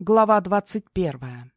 Глава двадцать первая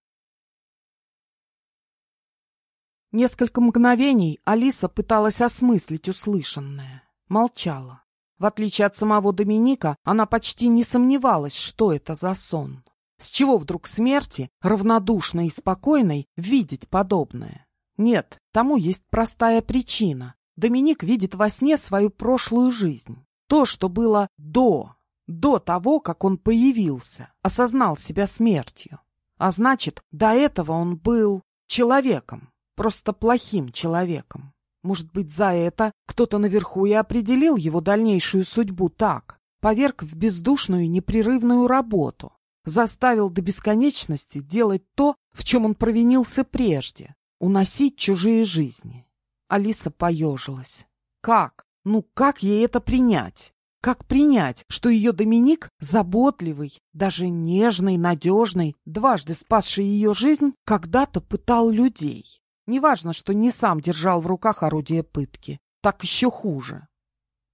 Несколько мгновений Алиса пыталась осмыслить услышанное. Молчала. В отличие от самого Доминика, она почти не сомневалась, что это за сон. С чего вдруг смерти, равнодушной и спокойной, видеть подобное? Нет, тому есть простая причина. Доминик видит во сне свою прошлую жизнь. То, что было до, до того, как он появился, осознал себя смертью. А значит, до этого он был человеком, просто плохим человеком. Может быть, за это кто-то наверху и определил его дальнейшую судьбу так, поверг в бездушную непрерывную работу, заставил до бесконечности делать то, в чем он провинился прежде, уносить чужие жизни. Алиса поежилась. Как? Ну, как ей это принять? Как принять, что ее Доминик, заботливый, даже нежный, надежный, дважды спасший ее жизнь, когда-то пытал людей? Неважно, что не сам держал в руках орудие пытки. Так еще хуже.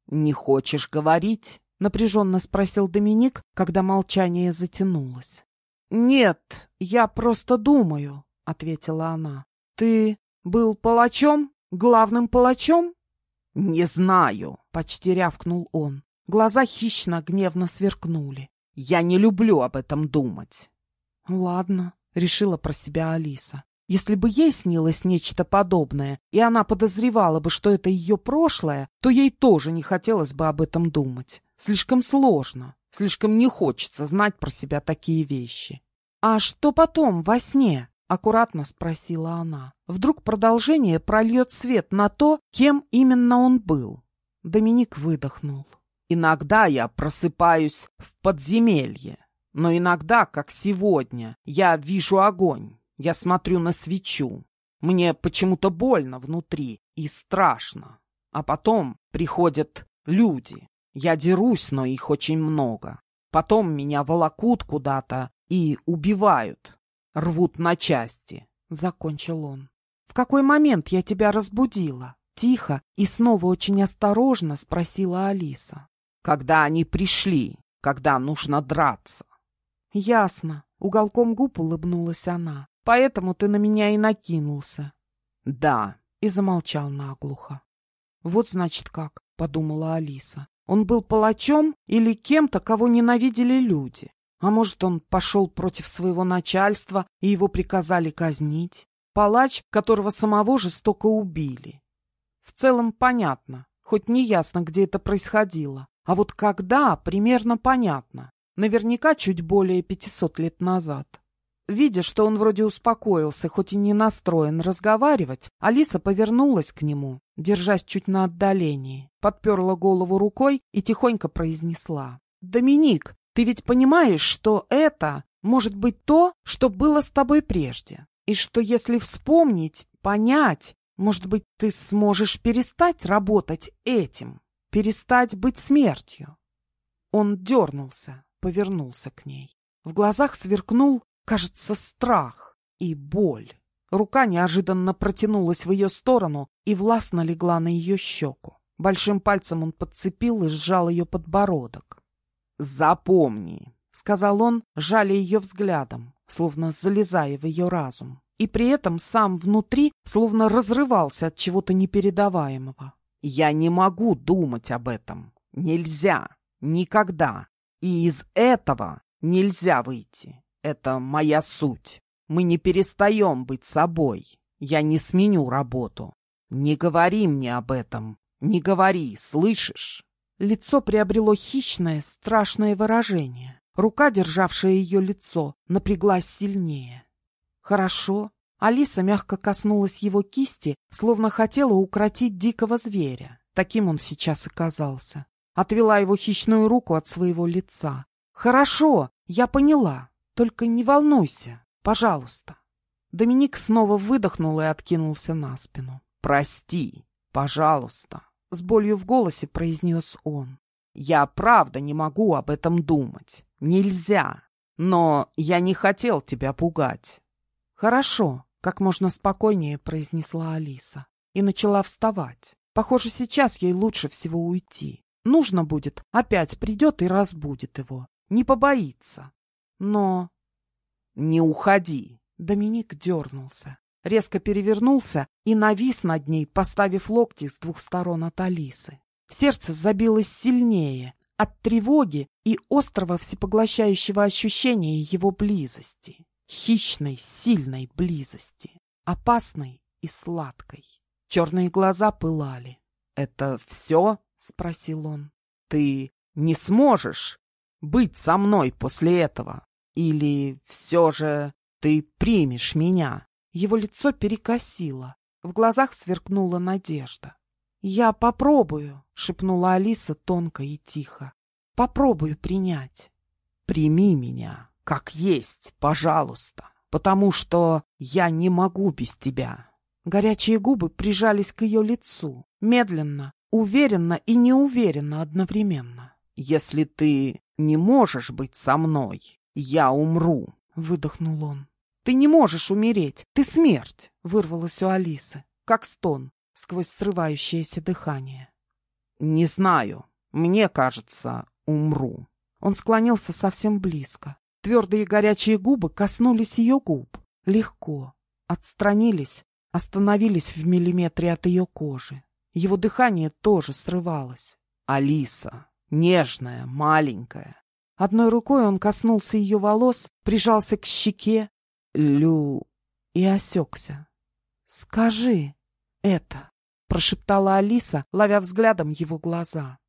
«Не хочешь говорить?» — напряженно спросил Доминик, когда молчание затянулось. «Нет, я просто думаю», — ответила она. «Ты был палачом? Главным палачом?» «Не знаю», — почти рявкнул он. Глаза хищно, гневно сверкнули. «Я не люблю об этом думать». «Ладно», — решила про себя Алиса. Если бы ей снилось нечто подобное, и она подозревала бы, что это ее прошлое, то ей тоже не хотелось бы об этом думать. Слишком сложно, слишком не хочется знать про себя такие вещи. «А что потом, во сне?» — аккуратно спросила она. Вдруг продолжение прольет свет на то, кем именно он был. Доминик выдохнул. Иногда я просыпаюсь в подземелье, но иногда, как сегодня, я вижу огонь. Я смотрю на свечу. Мне почему-то больно внутри и страшно. А потом приходят люди. Я дерусь, но их очень много. Потом меня волокут куда-то и убивают. Рвут на части. Закончил он. В какой момент я тебя разбудила? Тихо и снова очень осторожно спросила Алиса. Когда они пришли, когда нужно драться. Ясно. Уголком губ улыбнулась она. Поэтому ты на меня и накинулся. Да. И замолчал наглухо. Вот значит как, подумала Алиса. Он был палачом или кем-то, кого ненавидели люди. А может, он пошел против своего начальства, и его приказали казнить? Палач, которого самого жестоко убили. В целом понятно, хоть не ясно, где это происходило. А вот когда, примерно понятно. Наверняка чуть более пятисот лет назад. Видя, что он вроде успокоился, хоть и не настроен разговаривать, Алиса повернулась к нему, держась чуть на отдалении, подперла голову рукой и тихонько произнесла. «Доминик, ты ведь понимаешь, что это может быть то, что было с тобой прежде, и что если вспомнить, понять, может быть, ты сможешь перестать работать этим?» Перестать быть смертью. Он дернулся, повернулся к ней. В глазах сверкнул, кажется, страх и боль. Рука неожиданно протянулась в ее сторону и властно легла на ее щеку. Большим пальцем он подцепил и сжал ее подбородок. «Запомни», — сказал он, жаля ее взглядом, словно залезая в ее разум. И при этом сам внутри словно разрывался от чего-то непередаваемого. Я не могу думать об этом. Нельзя. Никогда. И из этого нельзя выйти. Это моя суть. Мы не перестаем быть собой. Я не сменю работу. Не говори мне об этом. Не говори, слышишь? Лицо приобрело хищное, страшное выражение. Рука, державшая ее лицо, напряглась сильнее. «Хорошо, Алиса мягко коснулась его кисти, словно хотела укротить дикого зверя. Таким он сейчас и казался. Отвела его хищную руку от своего лица. «Хорошо, я поняла. Только не волнуйся, пожалуйста». Доминик снова выдохнул и откинулся на спину. «Прости, пожалуйста», — с болью в голосе произнес он. «Я правда не могу об этом думать. Нельзя. Но я не хотел тебя пугать». «Хорошо», как можно спокойнее произнесла Алиса и начала вставать. Похоже, сейчас ей лучше всего уйти. Нужно будет, опять придет и разбудит его. Не побоится. Но... не уходи!» Доминик дернулся, резко перевернулся и навис над ней, поставив локти с двух сторон от Алисы. Сердце забилось сильнее от тревоги и острого всепоглощающего ощущения его близости. Хищной, сильной близости. Опасной и сладкой. Черные глаза пылали. «Это все?» — спросил он. «Ты не сможешь быть со мной после этого? Или все же ты примешь меня?» Его лицо перекосило. В глазах сверкнула надежда. «Я попробую», — шепнула Алиса тонко и тихо. «Попробую принять». «Прими меня, как есть, пожалуйста, потому что я не могу без тебя». Горячие губы прижались к ее лицу, медленно, уверенно и неуверенно одновременно. «Если ты не можешь быть со мной, я умру», — выдохнул он. «Ты не можешь умереть, ты смерть!» — вырвалась у Алисы, как стон сквозь срывающееся дыхание. «Не знаю. Мне кажется, умру». Он склонился совсем близко. Твердые горячие губы коснулись ее губ. Легко. Отстранились, остановились в миллиметре от ее кожи. Его дыхание тоже срывалось. «Алиса, нежная, маленькая». Одной рукой он коснулся ее волос, прижался к щеке. «Лю...» и осекся. «Скажи...» это?» — прошептала Алиса, ловя взглядом его глаза.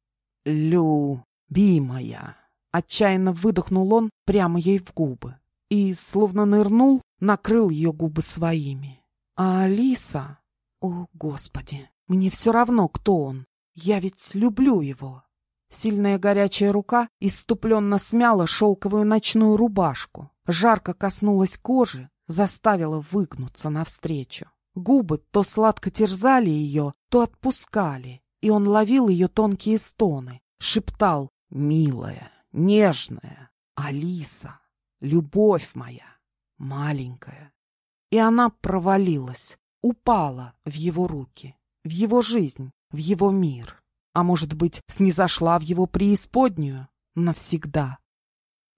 «Любимая!» — отчаянно выдохнул он прямо ей в губы и, словно нырнул, накрыл ее губы своими. А Алиса... О, Господи! Мне все равно, кто он. Я ведь люблю его. Сильная горячая рука иступленно смяла шелковую ночную рубашку, жарко коснулась кожи, заставила выгнуться навстречу. Губы то сладко терзали ее, то отпускали, и он ловил ее тонкие стоны, шептал «Милая, нежная, Алиса, любовь моя, маленькая». И она провалилась, упала в его руки, в его жизнь, в его мир. А может быть, снизошла в его преисподнюю навсегда.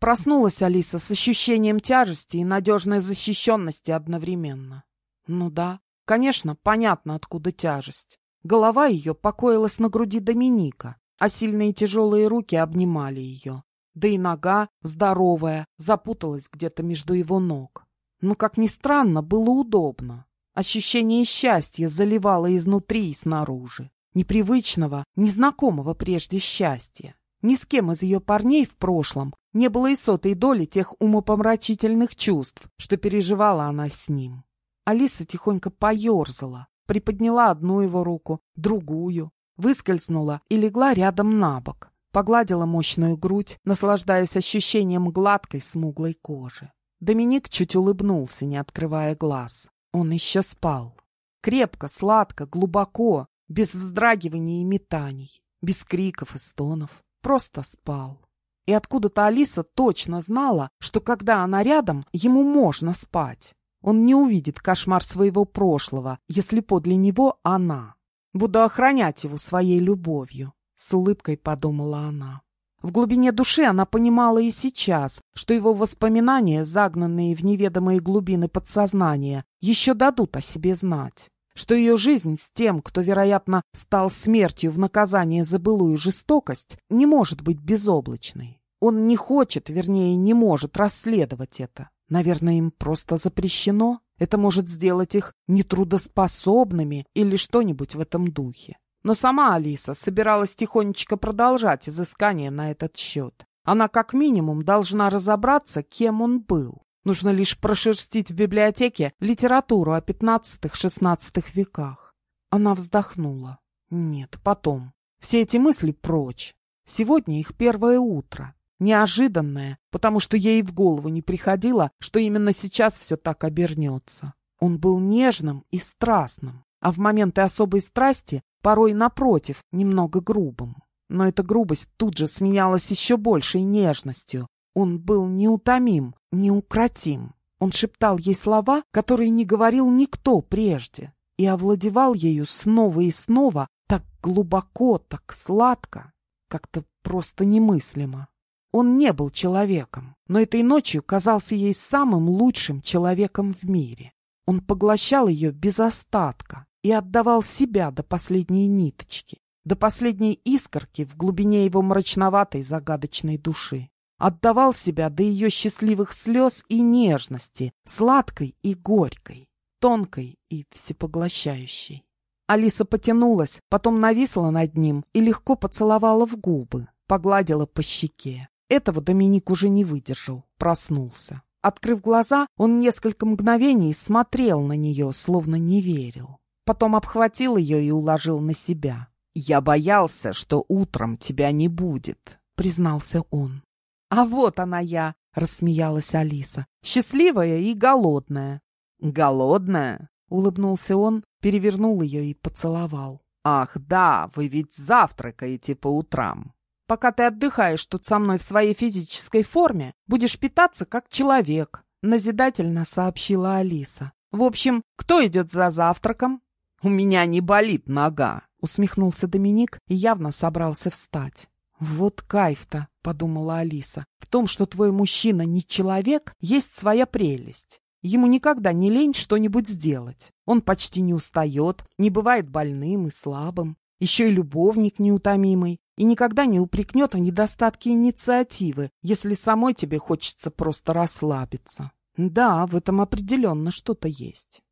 Проснулась Алиса с ощущением тяжести и надежной защищенности одновременно. Ну да, Конечно, понятно, откуда тяжесть. Голова ее покоилась на груди Доминика, а сильные тяжелые руки обнимали ее. Да и нога, здоровая, запуталась где-то между его ног. Но, как ни странно, было удобно. Ощущение счастья заливало изнутри и снаружи. Непривычного, незнакомого прежде счастья. Ни с кем из ее парней в прошлом не было и сотой доли тех умопомрачительных чувств, что переживала она с ним. Алиса тихонько поерзала, приподняла одну его руку, другую, выскользнула и легла рядом на бок, погладила мощную грудь, наслаждаясь ощущением гладкой смуглой кожи. Доминик чуть улыбнулся, не открывая глаз. Он еще спал. Крепко, сладко, глубоко, без вздрагиваний и метаний, без криков и стонов. Просто спал. И откуда-то Алиса точно знала, что когда она рядом, ему можно спать. Он не увидит кошмар своего прошлого, если подле него она. Буду охранять его своей любовью, — с улыбкой подумала она. В глубине души она понимала и сейчас, что его воспоминания, загнанные в неведомые глубины подсознания, еще дадут о себе знать. Что ее жизнь с тем, кто, вероятно, стал смертью в наказание за былую жестокость, не может быть безоблачной. Он не хочет, вернее, не может расследовать это. Наверное, им просто запрещено. Это может сделать их нетрудоспособными или что-нибудь в этом духе. Но сама Алиса собиралась тихонечко продолжать изыскание на этот счет. Она как минимум должна разобраться, кем он был. Нужно лишь прошерстить в библиотеке литературу о XV-XVI веках. Она вздохнула. Нет, потом. Все эти мысли прочь. Сегодня их первое утро. Неожиданное, потому что ей в голову не приходило, что именно сейчас все так обернется. Он был нежным и страстным, а в моменты особой страсти порой, напротив, немного грубым. Но эта грубость тут же сменялась еще большей нежностью. Он был неутомим, неукротим. Он шептал ей слова, которые не говорил никто прежде, и овладевал ею снова и снова так глубоко, так сладко, как-то просто немыслимо. Он не был человеком, но этой ночью казался ей самым лучшим человеком в мире. Он поглощал ее без остатка и отдавал себя до последней ниточки, до последней искорки в глубине его мрачноватой загадочной души. Отдавал себя до ее счастливых слез и нежности, сладкой и горькой, тонкой и всепоглощающей. Алиса потянулась, потом нависла над ним и легко поцеловала в губы, погладила по щеке. Этого Доминик уже не выдержал, проснулся. Открыв глаза, он несколько мгновений смотрел на нее, словно не верил. Потом обхватил ее и уложил на себя. «Я боялся, что утром тебя не будет», — признался он. «А вот она я», — рассмеялась Алиса, — «счастливая и голодная». «Голодная?» — улыбнулся он, перевернул ее и поцеловал. «Ах, да, вы ведь завтракаете по утрам. Пока ты отдыхаешь тут со мной в своей физической форме, будешь питаться как человек», — назидательно сообщила Алиса. «В общем, кто идет за завтраком?» «У меня не болит нога», — усмехнулся Доминик и явно собрался встать. «Вот кайф-то», — подумала Алиса. «В том, что твой мужчина не человек, есть своя прелесть. Ему никогда не лень что-нибудь сделать. Он почти не устает, не бывает больным и слабым. Еще и любовник неутомимый. И никогда не упрекнет в недостатке инициативы, если самой тебе хочется просто расслабиться. Да, в этом определенно что-то есть.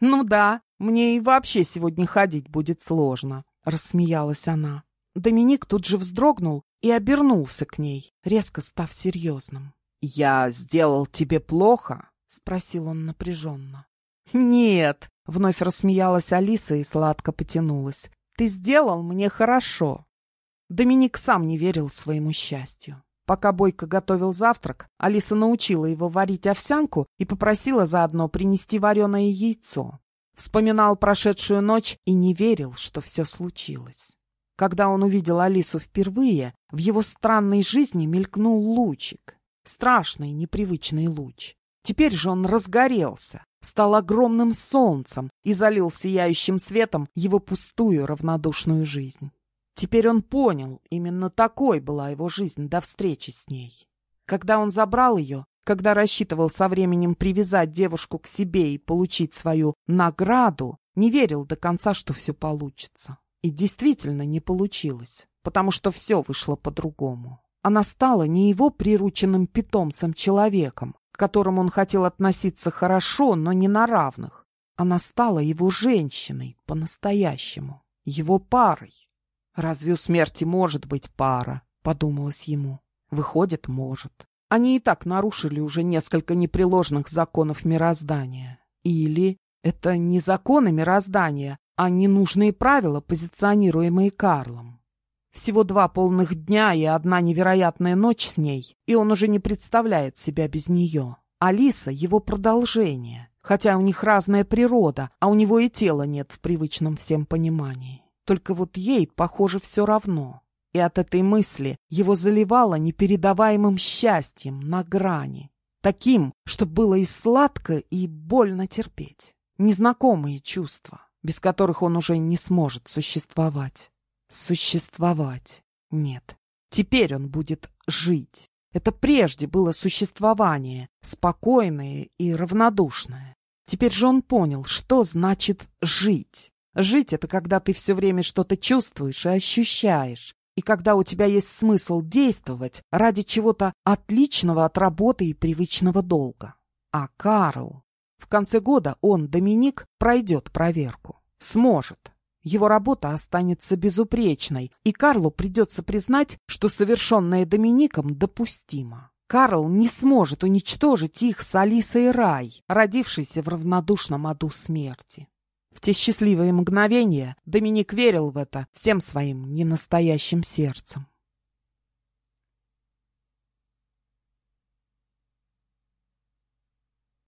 «Ну да, мне и вообще сегодня ходить будет сложно», — рассмеялась она. Доминик тут же вздрогнул и обернулся к ней, резко став серьезным. «Я сделал тебе плохо?» — спросил он напряженно. «Нет!» — вновь рассмеялась Алиса и сладко потянулась. «Ты сделал мне хорошо!» Доминик сам не верил своему счастью. Пока Бойко готовил завтрак, Алиса научила его варить овсянку и попросила заодно принести вареное яйцо. Вспоминал прошедшую ночь и не верил, что все случилось. Когда он увидел Алису впервые, в его странной жизни мелькнул лучик. Страшный, непривычный луч. Теперь же он разгорелся, стал огромным солнцем и залил сияющим светом его пустую равнодушную жизнь. Теперь он понял, именно такой была его жизнь до встречи с ней. Когда он забрал ее, когда рассчитывал со временем привязать девушку к себе и получить свою награду, не верил до конца, что все получится. И действительно не получилось, потому что все вышло по-другому. Она стала не его прирученным питомцем-человеком, которым он хотел относиться хорошо, но не на равных. Она стала его женщиной по-настоящему, его парой. «Разве у смерти может быть пара?» — подумалось ему. «Выходит, может. Они и так нарушили уже несколько непреложных законов мироздания. Или это не законы мироздания, а ненужные правила, позиционируемые Карлом. Всего два полных дня и одна невероятная ночь с ней, и он уже не представляет себя без нее. Алиса — его продолжение, хотя у них разная природа, а у него и тела нет в привычном всем понимании. Только вот ей, похоже, все равно. И от этой мысли его заливало непередаваемым счастьем на грани. Таким, что было и сладко, и больно терпеть. Незнакомые чувства, без которых он уже не сможет существовать. Существовать. Нет. Теперь он будет жить. Это прежде было существование, спокойное и равнодушное. Теперь же он понял, что значит жить. Жить — это когда ты все время что-то чувствуешь и ощущаешь, и когда у тебя есть смысл действовать ради чего-то отличного от работы и привычного долга. А Карл... В конце года он, Доминик, пройдет проверку. Сможет. Его работа останется безупречной, и Карлу придется признать, что совершенное Домиником допустимо. Карл не сможет уничтожить их с Алисой Рай, родившейся в равнодушном аду смерти. В те счастливые мгновения Доминик верил в это всем своим ненастоящим сердцем.